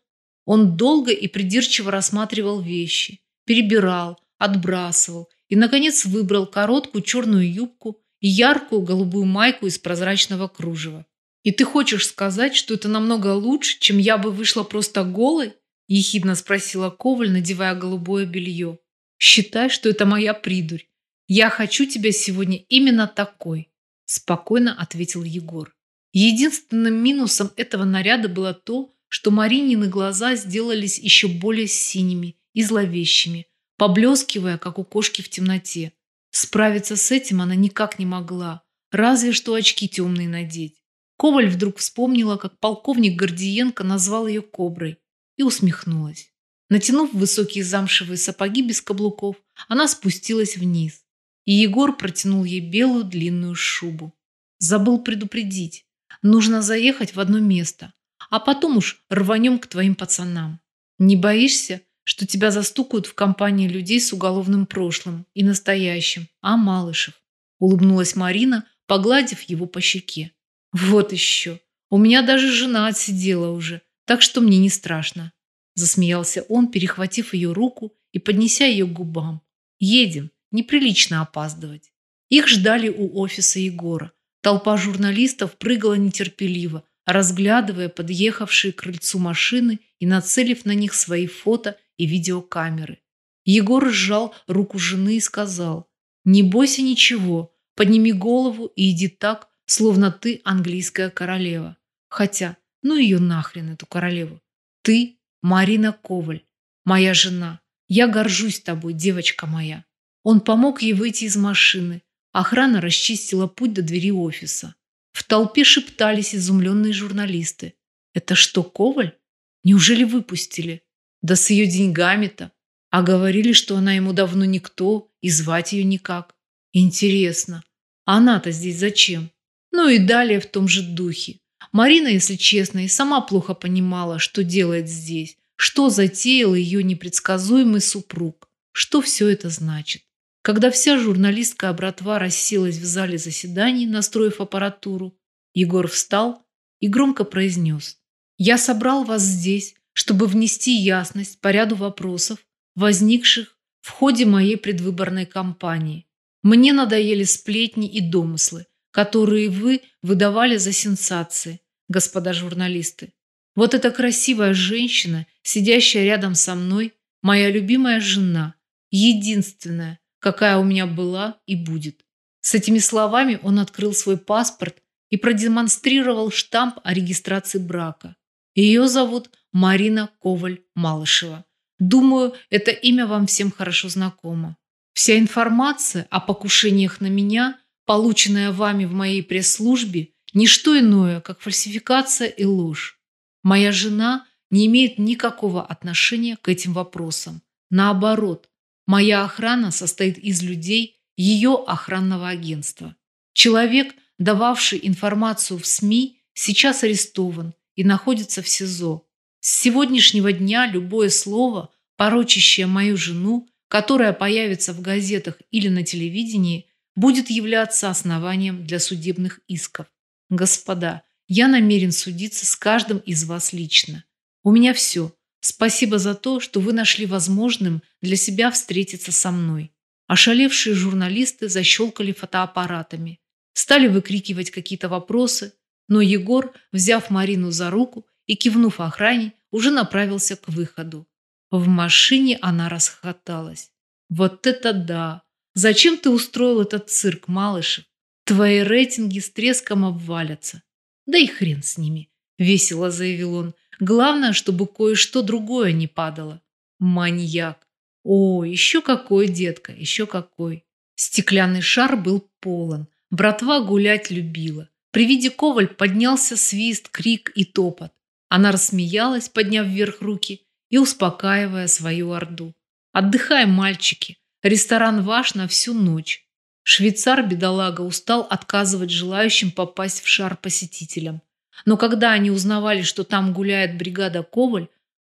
он долго и придирчиво рассматривал вещи, перебирал, отбрасывал и, наконец, выбрал короткую черную юбку и яркую голубую майку из прозрачного кружева. «И ты хочешь сказать, что это намного лучше, чем я бы вышла просто голой?» – ехидно спросила Коваль, надевая голубое белье. «Считай, что это моя придурь. Я хочу тебя сегодня именно такой», – спокойно ответил Егор. Единственным минусом этого наряда было то, что Маринины глаза сделались еще более синими и зловещими, поблескивая, как у кошки в темноте. Справиться с этим она никак не могла, разве что очки темные надеть. Коваль вдруг вспомнила, как полковник Гордиенко назвал ее коброй, и усмехнулась. Натянув высокие замшевые сапоги без каблуков, она спустилась вниз, и Егор протянул ей белую длинную шубу. Забыл предупредить. Нужно заехать в одно место, а потом уж рванем к твоим пацанам. Не боишься, что тебя застукают в компании людей с уголовным прошлым и настоящим, а Малышев? Улыбнулась Марина, погладив его по щеке. Вот еще. У меня даже жена отсидела уже, так что мне не страшно. Засмеялся он, перехватив ее руку и поднеся ее к губам. Едем, неприлично опаздывать. Их ждали у офиса Егора. Толпа журналистов прыгала нетерпеливо, разглядывая подъехавшие к крыльцу машины и нацелив на них свои фото и видеокамеры. Егор сжал руку жены и сказал, «Не бойся ничего, подними голову и иди так, словно ты английская королева. Хотя, ну ее нахрен, эту королеву. Ты Марина Коваль, моя жена. Я горжусь тобой, девочка моя». Он помог ей выйти из машины. Охрана расчистила путь до двери офиса. В толпе шептались изумленные журналисты. «Это что, Коваль? Неужели выпустили? Да с ее деньгами-то. А говорили, что она ему давно никто, и звать ее никак. Интересно, она-то здесь зачем? Ну и далее в том же духе. Марина, если честно, и сама плохо понимала, что делает здесь, что затеял ее непредсказуемый супруг, что все это значит. Когда вся журналистская братва расселась в зале заседаний, настроив аппаратуру, Егор встал и громко произнес. «Я собрал вас здесь, чтобы внести ясность по ряду вопросов, возникших в ходе моей предвыборной кампании. Мне надоели сплетни и домыслы, которые вы выдавали за сенсации, господа журналисты. Вот эта красивая женщина, сидящая рядом со мной, моя любимая жена, единственная, какая у меня была и будет. С этими словами он открыл свой паспорт и продемонстрировал штамп о регистрации брака. Ее зовут Марина Коваль-Малышева. Думаю, это имя вам всем хорошо знакомо. Вся информация о покушениях на меня, полученная вами в моей пресс-службе, не что иное, как фальсификация и ложь. Моя жена не имеет никакого отношения к этим вопросам. Наоборот, моя охрана состоит из людей ее охранного агентства. Человек, дававший информацию в СМИ, сейчас арестован и находится в СИЗО. С сегодняшнего дня любое слово, порочащее мою жену, которое появится в газетах или на телевидении, будет являться основанием для судебных исков. Господа, я намерен судиться с каждым из вас лично. У меня все. Спасибо за то, что вы нашли возможным для себя встретиться со мной. Ошалевшие журналисты защелкали фотоаппаратами, стали выкрикивать какие-то вопросы, но Егор, взяв Марину за руку, и, кивнув охране, уже направился к выходу. В машине она расхохоталась. «Вот это да! Зачем ты устроил этот цирк, Малышев? Твои рейтинги с треском обвалятся. Да и хрен с ними!» – весело заявил он. «Главное, чтобы кое-что другое не падало. Маньяк! О, еще какой, детка, еще какой!» Стеклянный шар был полон. Братва гулять любила. При виде Коваль поднялся свист, крик и топот. Она рассмеялась, подняв вверх руки и успокаивая свою орду. «Отдыхаем, мальчики. Ресторан ваш на всю ночь». Швейцар-бедолага устал отказывать желающим попасть в шар посетителям. Но когда они узнавали, что там гуляет бригада Коваль,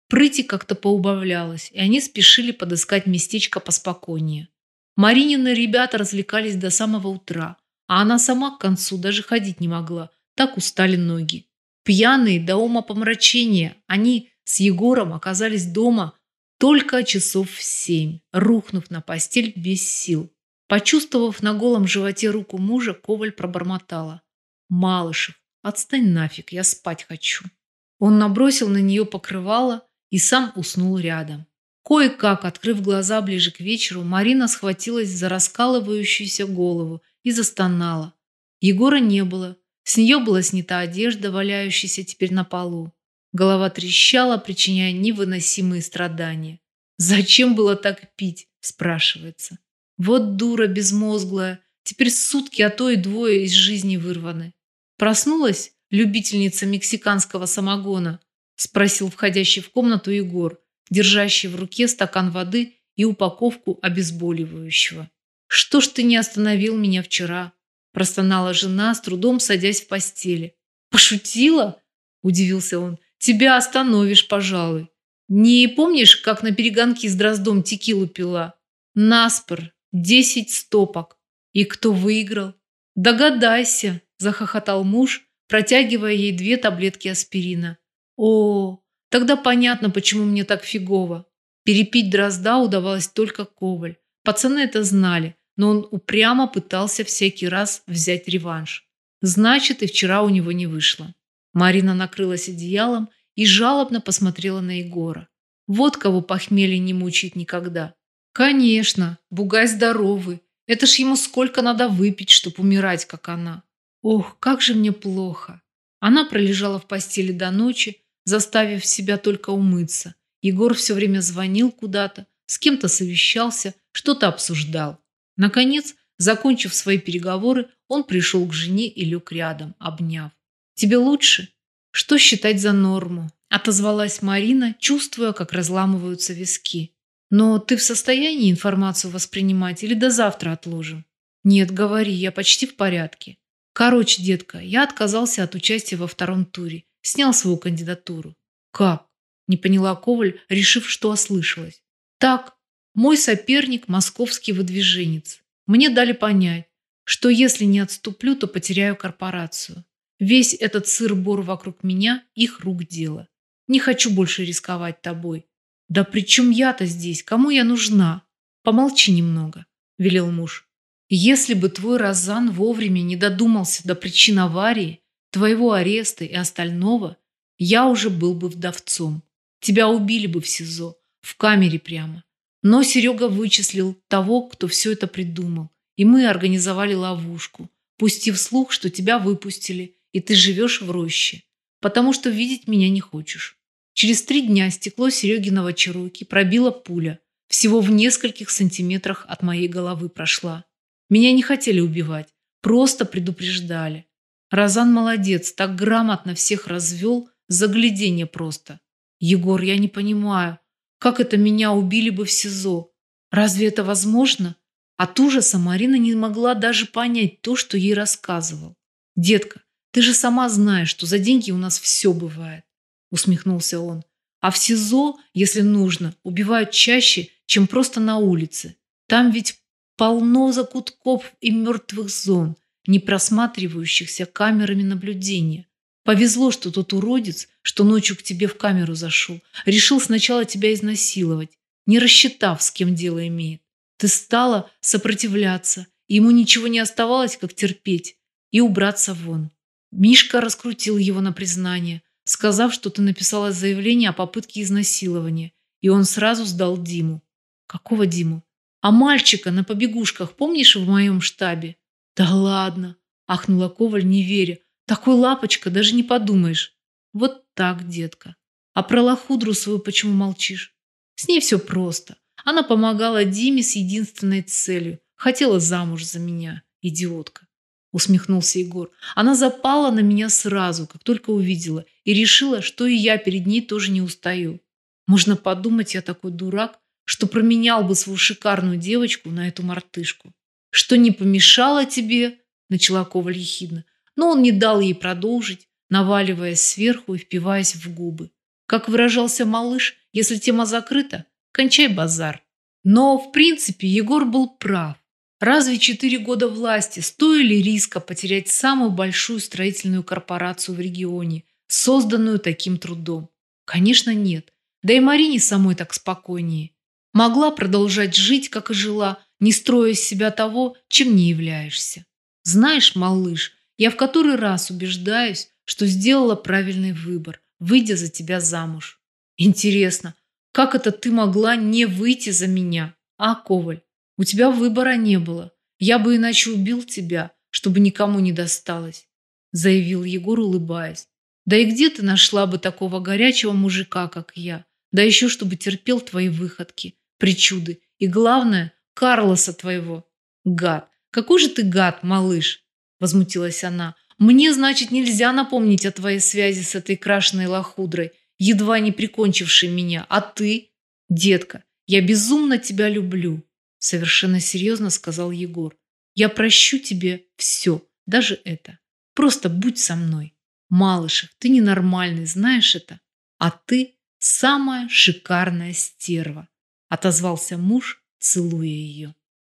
прыти как-то поубавлялась, и они спешили подыскать местечко поспокойнее. Маринины ребята развлекались до самого утра, а она сама к концу даже ходить не могла, так устали ноги. Пьяные до ума помрачения, они с Егором оказались дома только часов в семь, рухнув на постель без сил. Почувствовав на голом животе руку мужа, Коваль пробормотала. «Малышев, отстань нафиг, я спать хочу». Он набросил на нее покрывало и сам уснул рядом. Кое-как, открыв глаза ближе к вечеру, Марина схватилась за раскалывающуюся голову и застонала. Егора не было, с нее была снята одежда, валяющаяся теперь на полу. Голова трещала, причиняя невыносимые страдания. «Зачем было так пить?» – спрашивается. «Вот дура безмозглая, теперь сутки, а то и двое из жизни вырваны». Проснулась любительница мексиканского самогона, спросил входящий в комнату Егор, держащий в руке стакан воды и упаковку обезболивающего. «Что ж ты не остановил меня вчера?» Простонала жена, с трудом садясь в постели. «Пошутила?» – удивился он. «Тебя остановишь, пожалуй. Не помнишь, как на перегонки с Дроздом текилу пила? Наспор, десять стопок. И кто выиграл?» «Догадайся!» – захохотал муж, протягивая ей две таблетки аспирина. «О, тогда понятно, почему мне так фигово. Перепить Дрозда удавалось только Коваль. Пацаны это знали, но он упрямо пытался всякий раз взять реванш. Значит, и вчера у него не вышло. Марина накрылась одеялом и жалобно посмотрела на Егора. Вот кого похмелье не мучает никогда. Конечно, бугай здоровый. Это ж ему сколько надо выпить, чтоб умирать, как она. Ох, как же мне плохо. Она пролежала в постели до ночи, заставив себя только умыться. Егор все время звонил куда-то, с кем-то совещался, что-то обсуждал. Наконец, закончив свои переговоры, он пришел к жене и лег рядом, обняв. «Тебе лучше?» «Что считать за норму?» – отозвалась Марина, чувствуя, как разламываются виски. «Но ты в состоянии информацию воспринимать или до завтра отложим?» «Нет, говори, я почти в порядке. Короче, детка, я отказался от участия во втором туре, снял свою кандидатуру». «Как?» – не поняла Коваль, решив, что ослышалась. «Так, мой соперник – московский выдвиженец. Мне дали понять, что если не отступлю, то потеряю корпорацию. Весь этот сыр-бор вокруг меня – их рук дело. Не хочу больше рисковать тобой. Да при чем я-то здесь? Кому я нужна? Помолчи немного, велел муж. Если бы твой Розан вовремя не додумался до причин аварии, твоего ареста и остального, я уже был бы вдовцом. Тебя убили бы в СИЗО, в камере прямо. Но Серега вычислил того, кто все это придумал, и мы организовали ловушку, пустив слух, что тебя выпустили, и ты живешь в роще, потому что видеть меня не хочешь. Через три дня стекло Серегиного Чироки пробила пуля, всего в нескольких сантиметрах от моей головы прошла. Меня не хотели убивать, просто предупреждали. Розан молодец, так грамотно всех развел, заглядение просто. Егор, я не понимаю, как это меня убили бы в СИЗО? Разве это возможно? От ужаса Марина не могла даже понять то, что ей рассказывал. «Детка, ты же сама знаешь, что за деньги у нас все бывает, усмехнулся он. А в СИЗО, если нужно, убивают чаще, чем просто на улице. Там ведь полно закутков и мертвых зон, не просматривающихся камерами наблюдения. Повезло, что тот уродец, что ночью к тебе в камеру зашел, решил сначала тебя изнасиловать, не рассчитав, с кем дело имеет. Ты стала сопротивляться, и ему ничего не оставалось, как терпеть и убраться вон. Мишка раскрутил его на признание, сказав, что ты написала заявление о попытке изнасилования, и он сразу сдал Диму. Какого Диму? А мальчика на побегушках, помнишь, в моем штабе? Да ладно, ахнула Коваль, не веря. Такой лапочка, даже не подумаешь. Вот так, детка. А про лохудру свою почему молчишь? С ней все просто. Она помогала Диме с единственной целью. Хотела замуж за меня, идиотка усмехнулся Егор. Она запала на меня сразу, как только увидела, и решила, что и я перед ней тоже не устаю. Можно подумать, я такой дурак, что променял бы свою шикарную девочку на эту мартышку. Что не помешало тебе, начала Коваль ехидно, но он не дал ей продолжить, наваливаясь сверху и впиваясь в губы. Как выражался малыш, если тема закрыта, кончай базар. Но, в принципе, Егор был прав. Разве четыре года власти стоили риска потерять самую большую строительную корпорацию в регионе, созданную таким трудом? Конечно, нет. Да и Марине самой так спокойнее. Могла продолжать жить, как и жила, не строя из себя того, чем не являешься. Знаешь, малыш, я в который раз убеждаюсь, что сделала правильный выбор, выйдя за тебя замуж. Интересно, как это ты могла не выйти за меня, а, Коваль? У тебя выбора не было. Я бы иначе убил тебя, чтобы никому не досталось», заявил Егор, улыбаясь. «Да и где ты нашла бы такого горячего мужика, как я? Да еще чтобы терпел твои выходки, причуды и, главное, Карлоса твоего. Гад! Какой же ты гад, малыш!» Возмутилась она. «Мне, значит, нельзя напомнить о твоей связи с этой крашеной лохудрой, едва не прикончившей меня. А ты? Детка, я безумно тебя люблю. Совершенно серьезно сказал Егор. Я прощу тебе все, даже это. Просто будь со мной. Малышев, ты ненормальный, знаешь это? А ты самая шикарная стерва, отозвался муж, целуя ее.